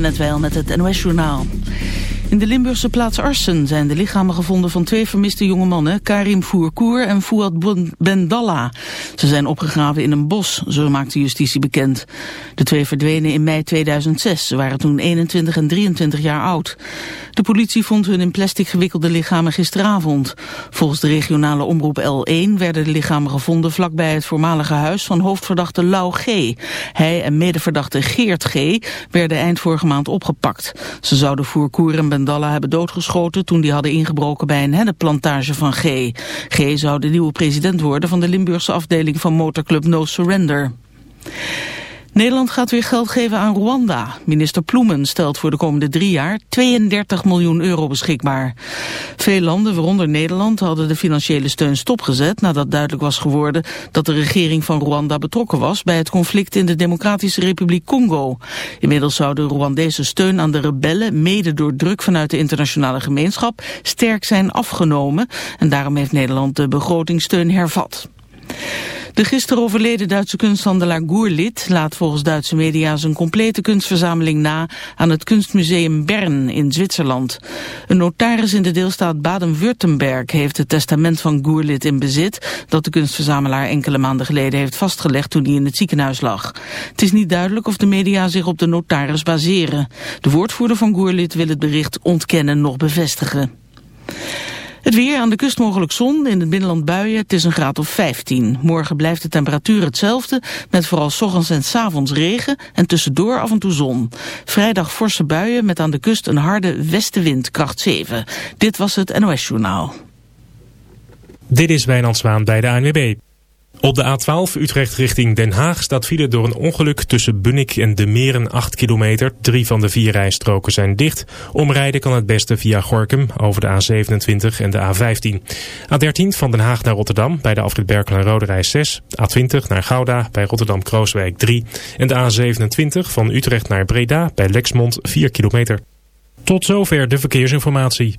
net wel met het NOS-journaal. In de Limburgse plaats Arsen zijn de lichamen gevonden van twee vermiste jonge mannen, Karim Fourkour en Fouad Bendalla. Ze zijn opgegraven in een bos, zo maakt de justitie bekend. De twee verdwenen in mei 2006, ze waren toen 21 en 23 jaar oud. De politie vond hun in plastic gewikkelde lichamen gisteravond. Volgens de regionale omroep L1 werden de lichamen gevonden vlakbij het voormalige huis van hoofdverdachte Lau G. Hij en medeverdachte Geert G. werden eind vorige maand opgepakt. Ze zouden Fourkour en Bendalla hebben doodgeschoten toen die hadden ingebroken bij een hennenplantage van G. G zou de nieuwe president worden van de Limburgse afdeling van motorclub No Surrender. Nederland gaat weer geld geven aan Rwanda. Minister Ploemen stelt voor de komende drie jaar 32 miljoen euro beschikbaar. Veel landen, waaronder Nederland, hadden de financiële steun stopgezet... nadat duidelijk was geworden dat de regering van Rwanda betrokken was... bij het conflict in de Democratische Republiek Congo. Inmiddels zou de Rwandese steun aan de rebellen... mede door druk vanuit de internationale gemeenschap sterk zijn afgenomen... en daarom heeft Nederland de begrotingssteun hervat. De gisteren overleden Duitse kunsthandelaar Goerlit laat volgens Duitse media zijn complete kunstverzameling na aan het kunstmuseum Bern in Zwitserland. Een notaris in de deelstaat Baden-Württemberg heeft het testament van Goerlit in bezit dat de kunstverzamelaar enkele maanden geleden heeft vastgelegd toen hij in het ziekenhuis lag. Het is niet duidelijk of de media zich op de notaris baseren. De woordvoerder van Goerlit wil het bericht ontkennen nog bevestigen. Het weer aan de kust mogelijk zon, in het binnenland buien. Het is een graad of 15. Morgen blijft de temperatuur hetzelfde, met vooral s ochtends en s avonds regen en tussendoor af en toe zon. Vrijdag forse buien met aan de kust een harde westenwind, kracht 7. Dit was het NOS Journaal. Dit is Wijnand Zwaan bij de ANWB. Op de A12 Utrecht richting Den Haag staat file door een ongeluk tussen Bunnik en de Meren 8 kilometer. Drie van de vier rijstroken zijn dicht. Omrijden kan het beste via Gorkum over de A27 en de A15. A13 van Den Haag naar Rotterdam bij de afrit Berkel en Rode Reis 6. A20 naar Gouda bij Rotterdam-Krooswijk 3. En de A27 van Utrecht naar Breda bij Lexmond 4 kilometer. Tot zover de verkeersinformatie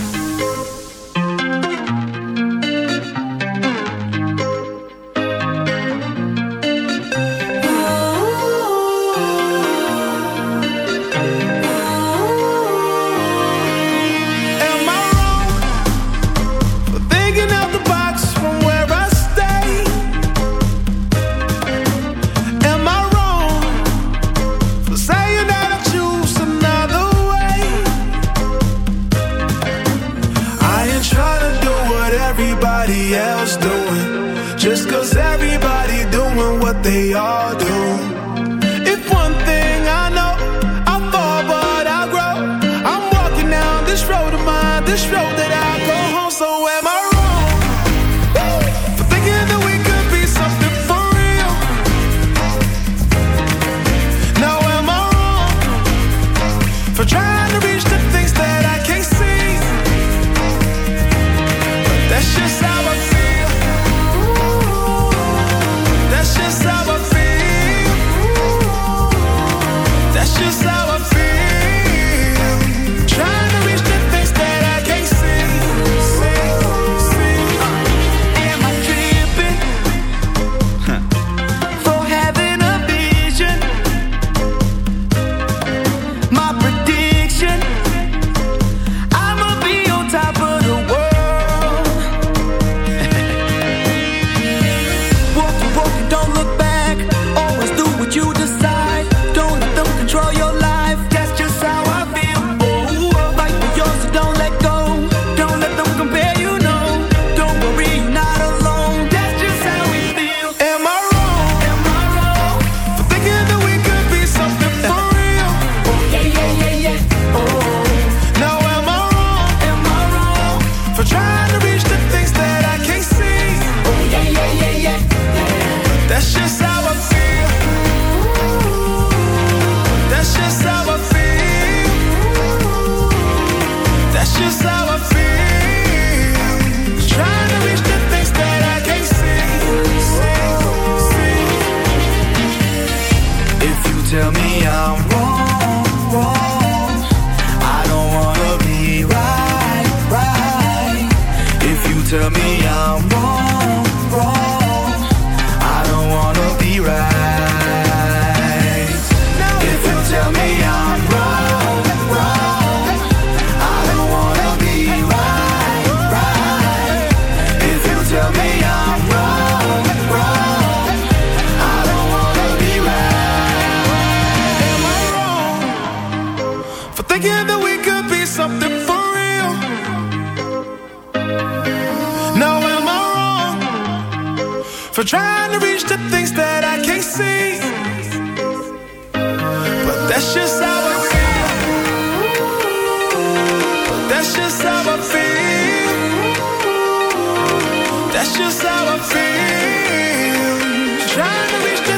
That's just how I feel. That's just how I feel. Trying to reach the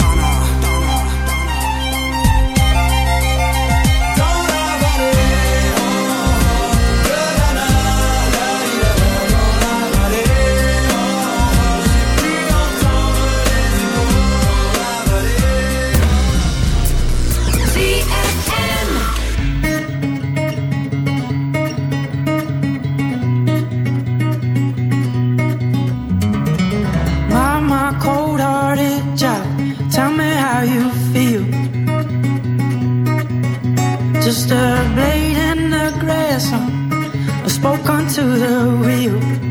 blade in the grass. I spoke onto the wheel.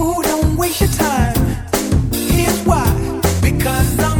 Don't waste your time. Here's why. Because I'm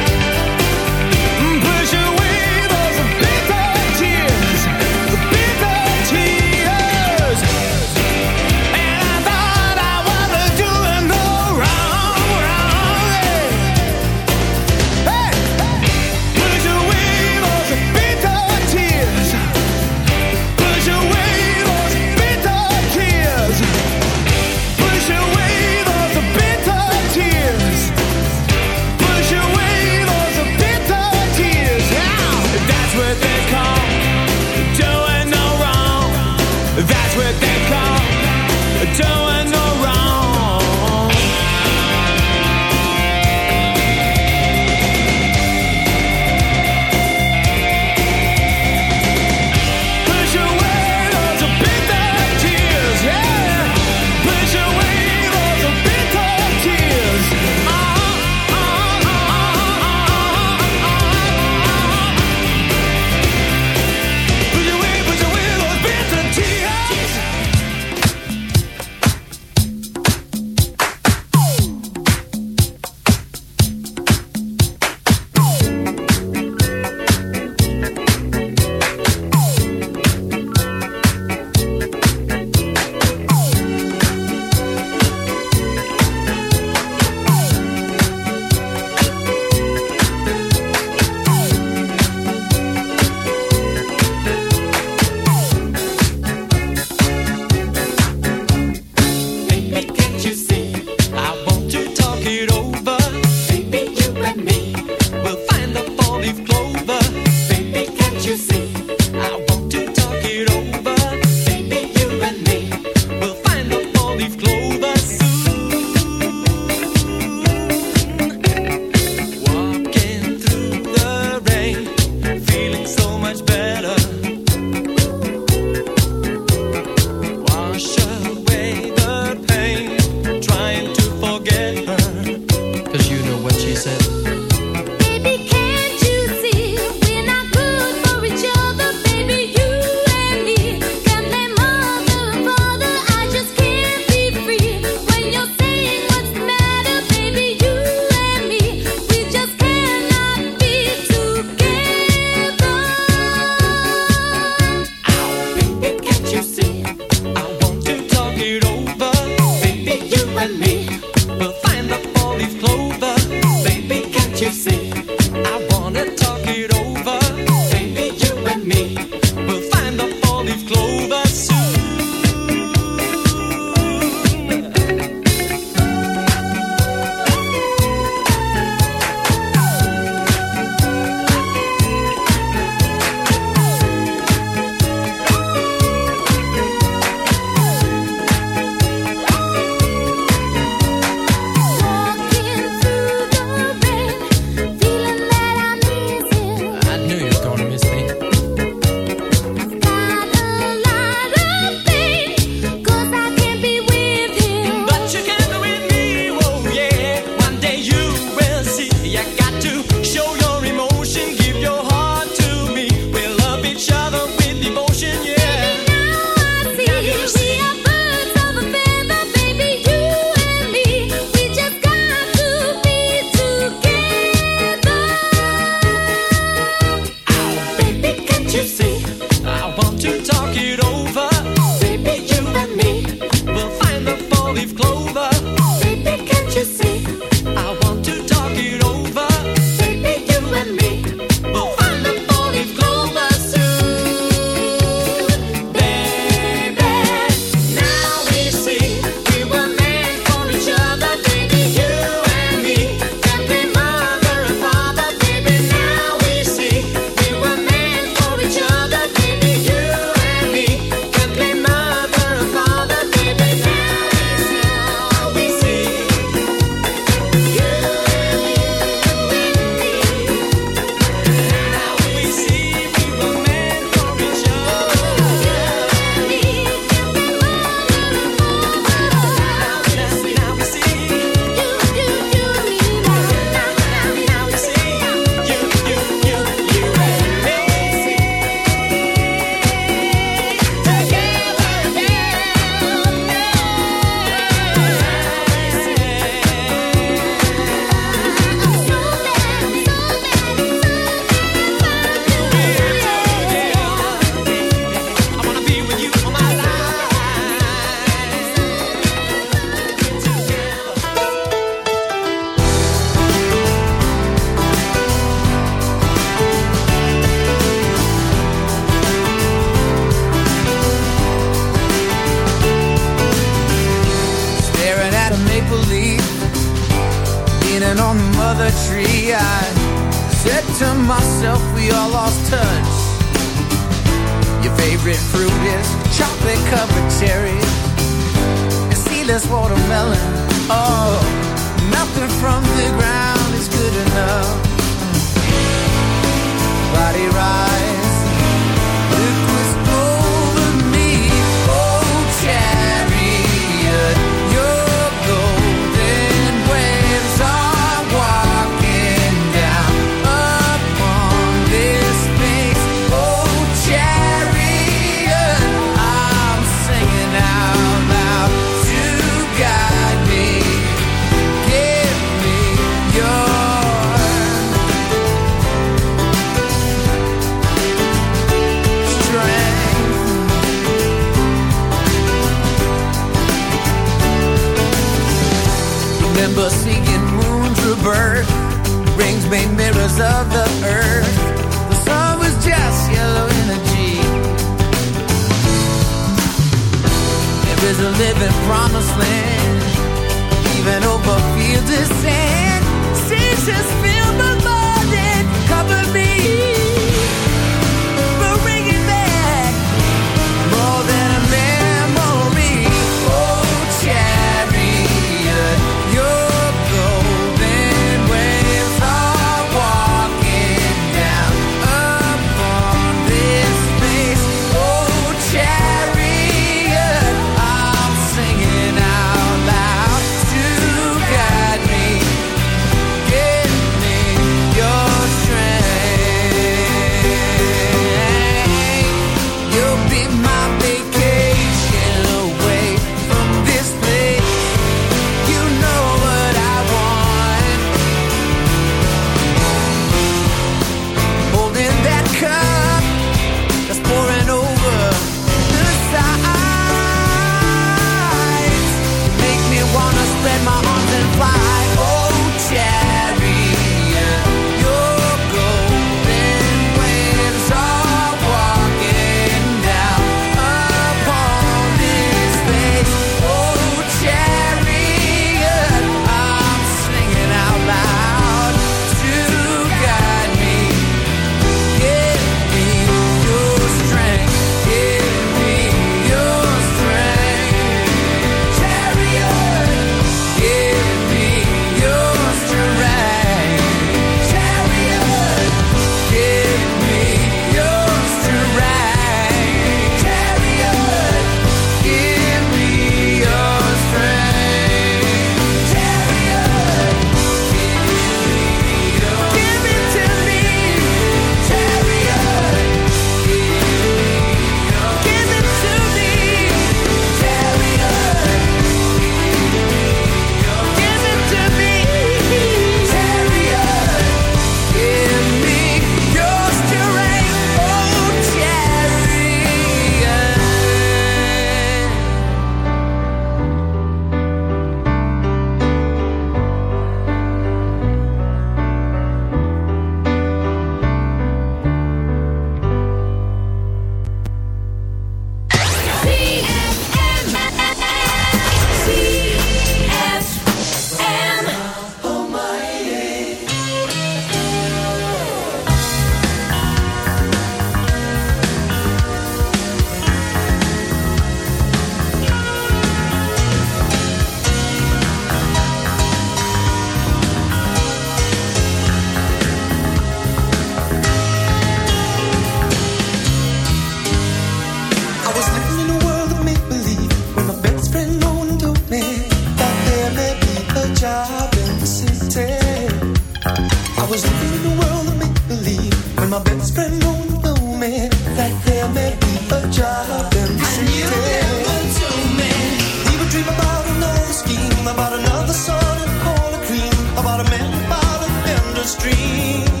stream.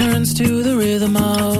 turns to the rhythm of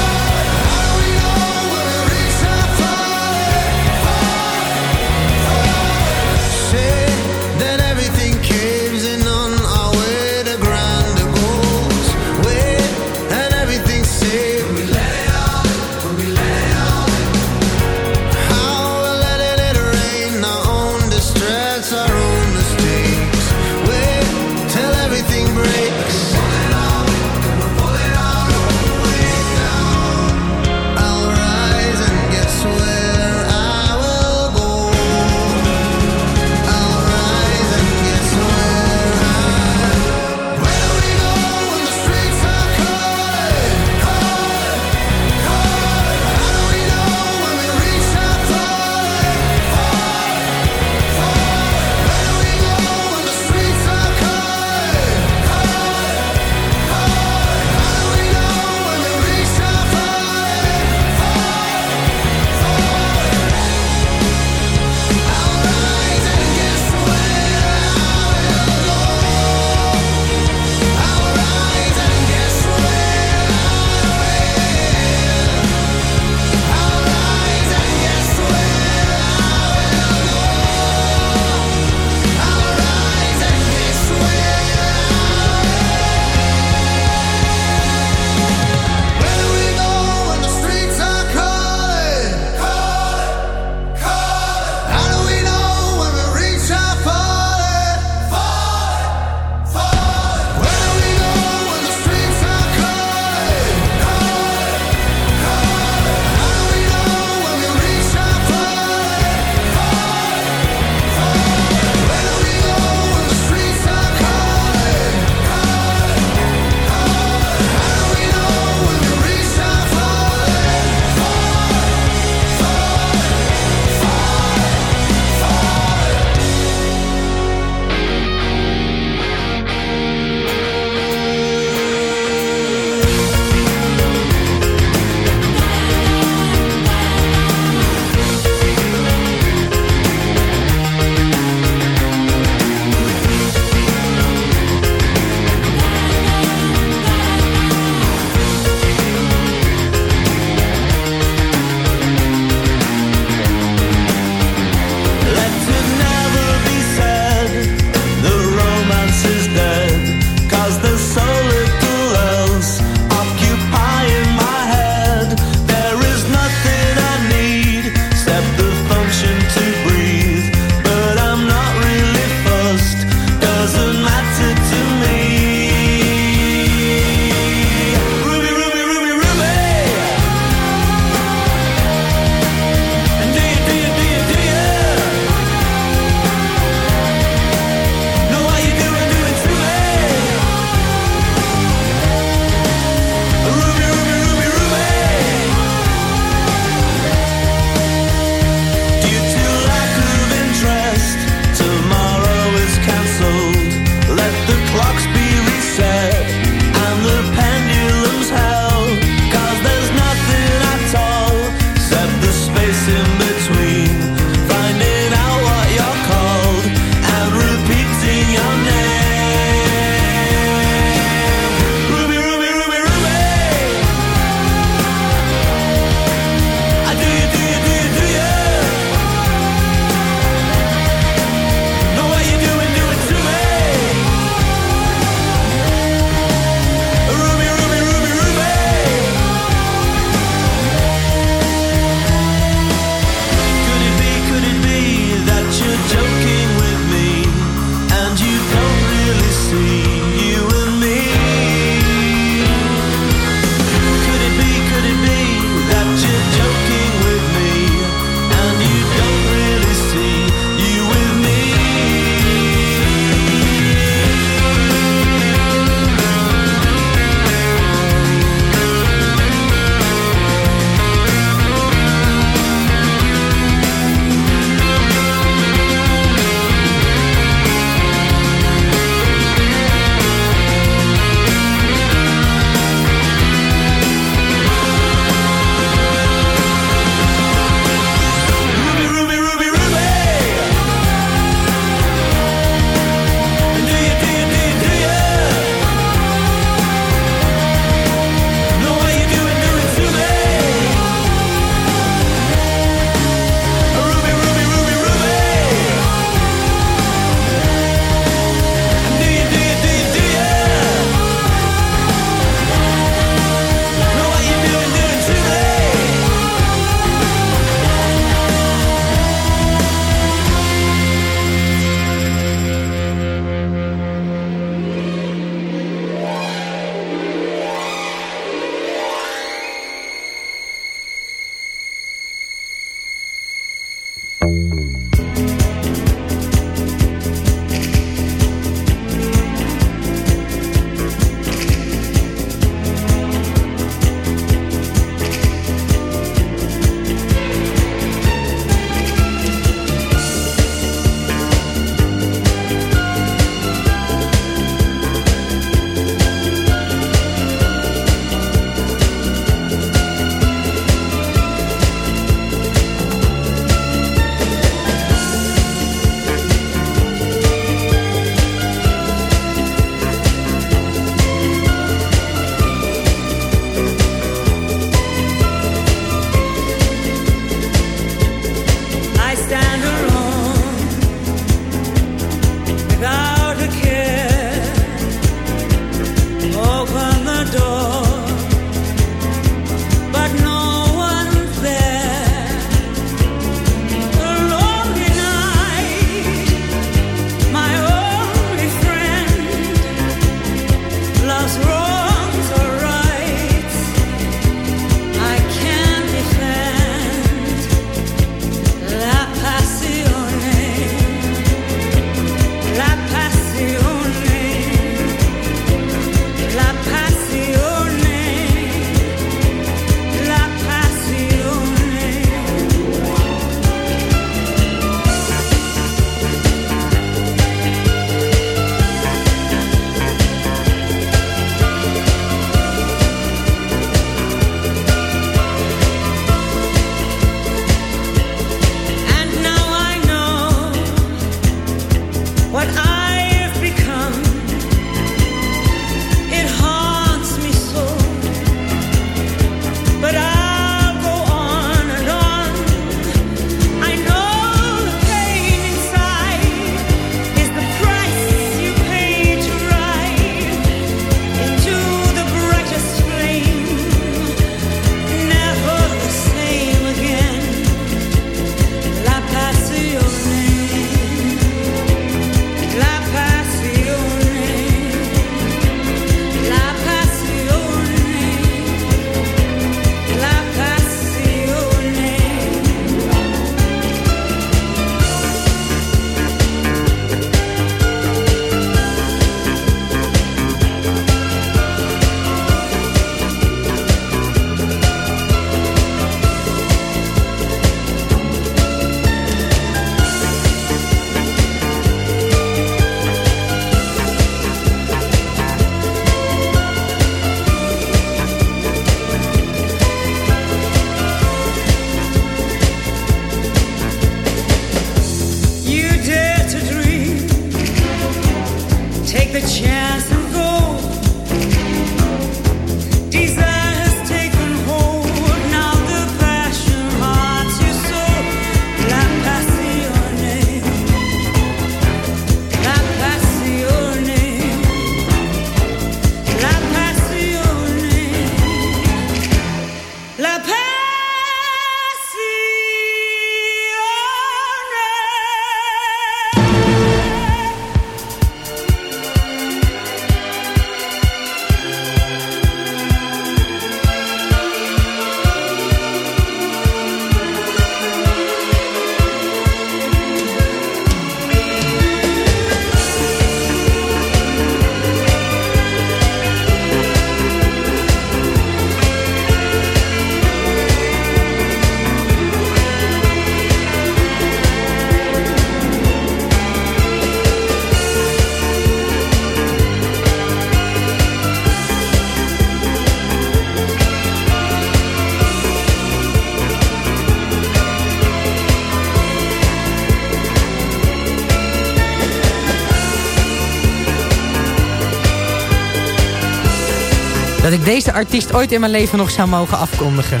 dat ik deze artiest ooit in mijn leven nog zou mogen afkondigen.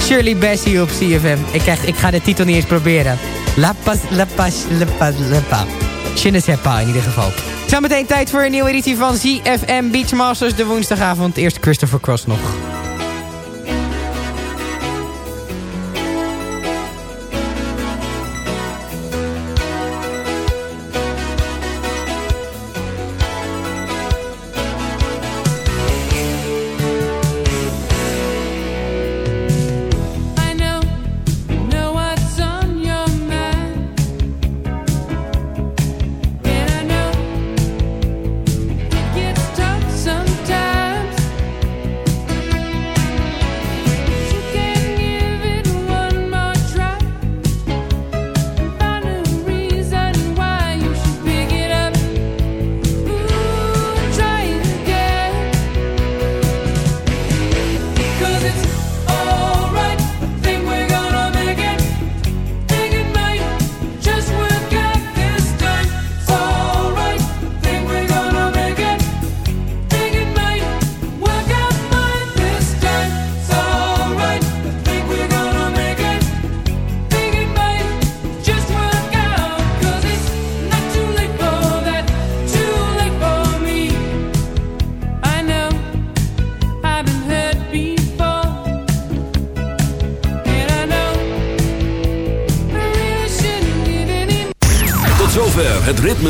Shirley Bassey op CFM. Ik, krijg, ik ga de titel niet eens proberen. La Pas, La Pas, La Pas, La Pas. Je ne in ieder geval. Zometeen tijd voor een nieuwe editie van ZFM Beachmasters de woensdagavond. Eerst Christopher Cross nog.